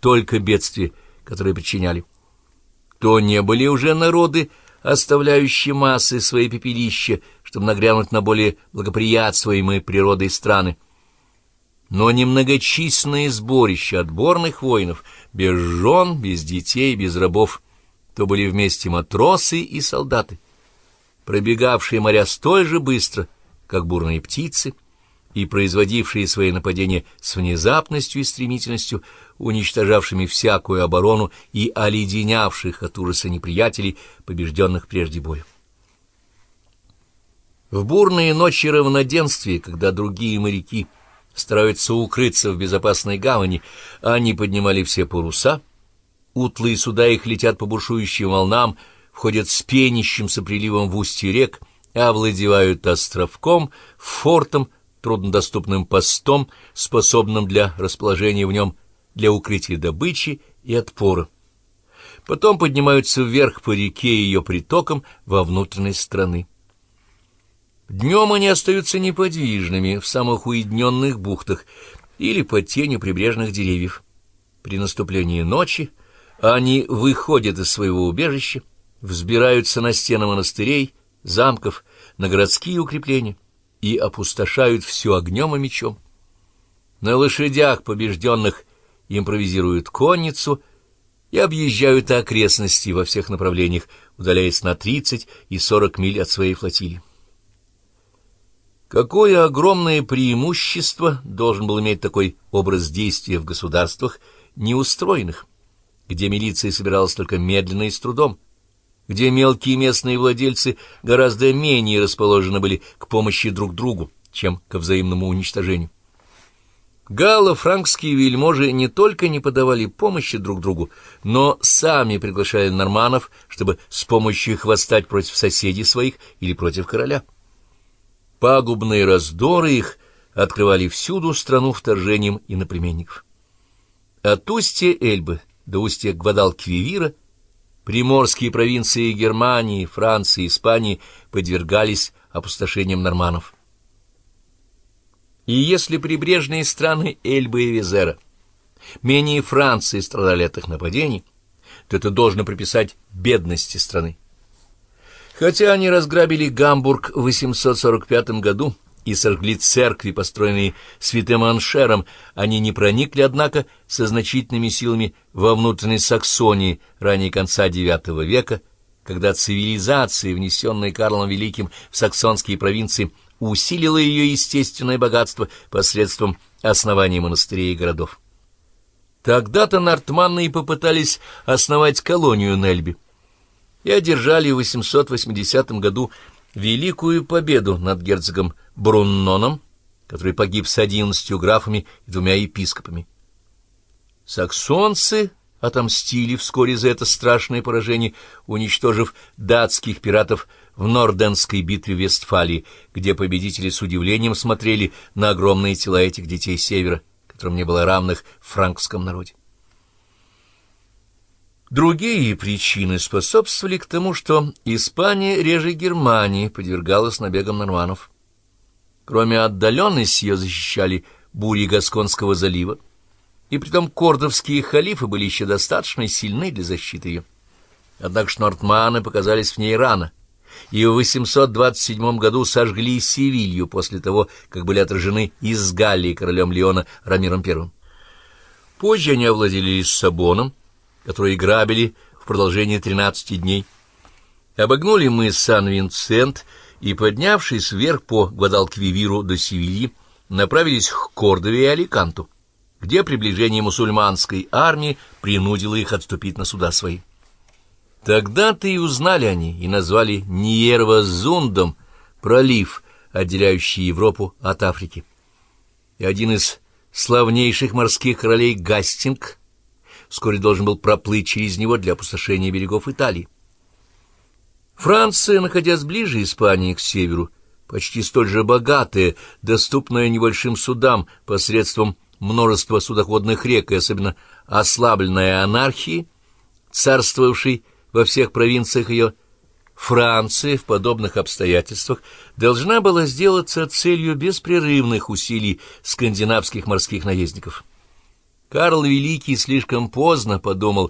только бедствия, которые причиняли. То не были уже народы, оставляющие массы свои пепелища, чтобы нагрянуть на более благоприятствуемые природой страны. Но немногочисленные сборища отборных воинов, без жен, без детей, без рабов, то были вместе матросы и солдаты, пробегавшие моря столь же быстро, как бурные птицы, и производившие свои нападения с внезапностью и стремительностью, уничтожавшими всякую оборону и оледенявших от ужаса неприятелей, побежденных прежде боя. В бурные ночи равноденствия, когда другие моряки стараются укрыться в безопасной гавани, они поднимали все паруса, утлые суда их летят по бушующим волнам, входят с пенящимся приливом в устье рек, овладевают островком, фортом, труднодоступным постом, способным для расположения в нем для укрытия добычи и отпора. Потом поднимаются вверх по реке и ее притокам во внутренность страны. Днем они остаются неподвижными в самых уединенных бухтах или под тенью прибрежных деревьев. При наступлении ночи они выходят из своего убежища, взбираются на стены монастырей, замков, на городские укрепления и опустошают все огнем и мечом. На лошадях побежденных импровизируют конницу и объезжают окрестности во всех направлениях, удаляясь на 30 и 40 миль от своей флотилии. Какое огромное преимущество должен был иметь такой образ действия в государствах неустроенных, где милиция собиралась только медленно и с трудом, где мелкие местные владельцы гораздо менее расположены были к помощи друг другу, чем ко взаимному уничтожению. Галло-франкские вельможи не только не подавали помощи друг другу, но сами приглашали норманов, чтобы с помощью их восстать против соседей своих или против короля. Пагубные раздоры их открывали всюду страну вторжением иноплеменников. От устья Эльбы до устья Гвадалквивира Приморские провинции Германии, Франции, Испании подвергались опустошениям норманов. И если прибрежные страны Эльбы и Визера менее Франции страдали от их нападений, то это должно приписать бедности страны. Хотя они разграбили Гамбург в 845 году, и сожгли церкви, построенные святым Аншером, они не проникли, однако, со значительными силами во внутренней Саксонии ранее конца IX века, когда цивилизация, внесенная Карлом Великим в саксонские провинции, усилила ее естественное богатство посредством основания монастырей и городов. Тогда-то нортманны и попытались основать колонию Нельби и одержали в 880 году великую победу над герцогом Брунноном, который погиб с одиннадцатью графами и двумя епископами. Саксонцы отомстили вскоре за это страшное поражение, уничтожив датских пиратов в Норденской битве Вестфалии, где победители с удивлением смотрели на огромные тела этих детей севера, которым не было равных в франкском народе. Другие причины способствовали к тому, что Испания реже Германии подвергалась набегам норманов. Кроме отдаленности ее защищали бури Гасконского залива, и притом кордовские халифы были еще достаточно сильны для защиты ее. Однако нортманы показались в ней рано, и в 827 году сожгли Севилью после того, как были отражены из Галлии королем Леона Рамиром I. Позже они овладели Лиссабоном, которые грабили в продолжении тринадцати дней. Обогнули мы Сан-Винсент и, поднявшись вверх по Гвадалквивиру до Севильи, направились к Кордове и Аликанту, где приближение мусульманской армии принудило их отступить на суда свои. Тогда-то и узнали они и назвали Ниерва-Зундом пролив, отделяющий Европу от Африки. И один из славнейших морских королей Гастинг вскоре должен был проплыть через него для опустошения берегов Италии. Франция, находясь ближе Испании к северу, почти столь же богатая, доступная небольшим судам посредством множества судоходных рек и особенно ослабленная анархией, царствовавшей во всех провинциях ее, Франция в подобных обстоятельствах должна была сделаться целью беспрерывных усилий скандинавских морских наездников. Карл Великий слишком поздно подумал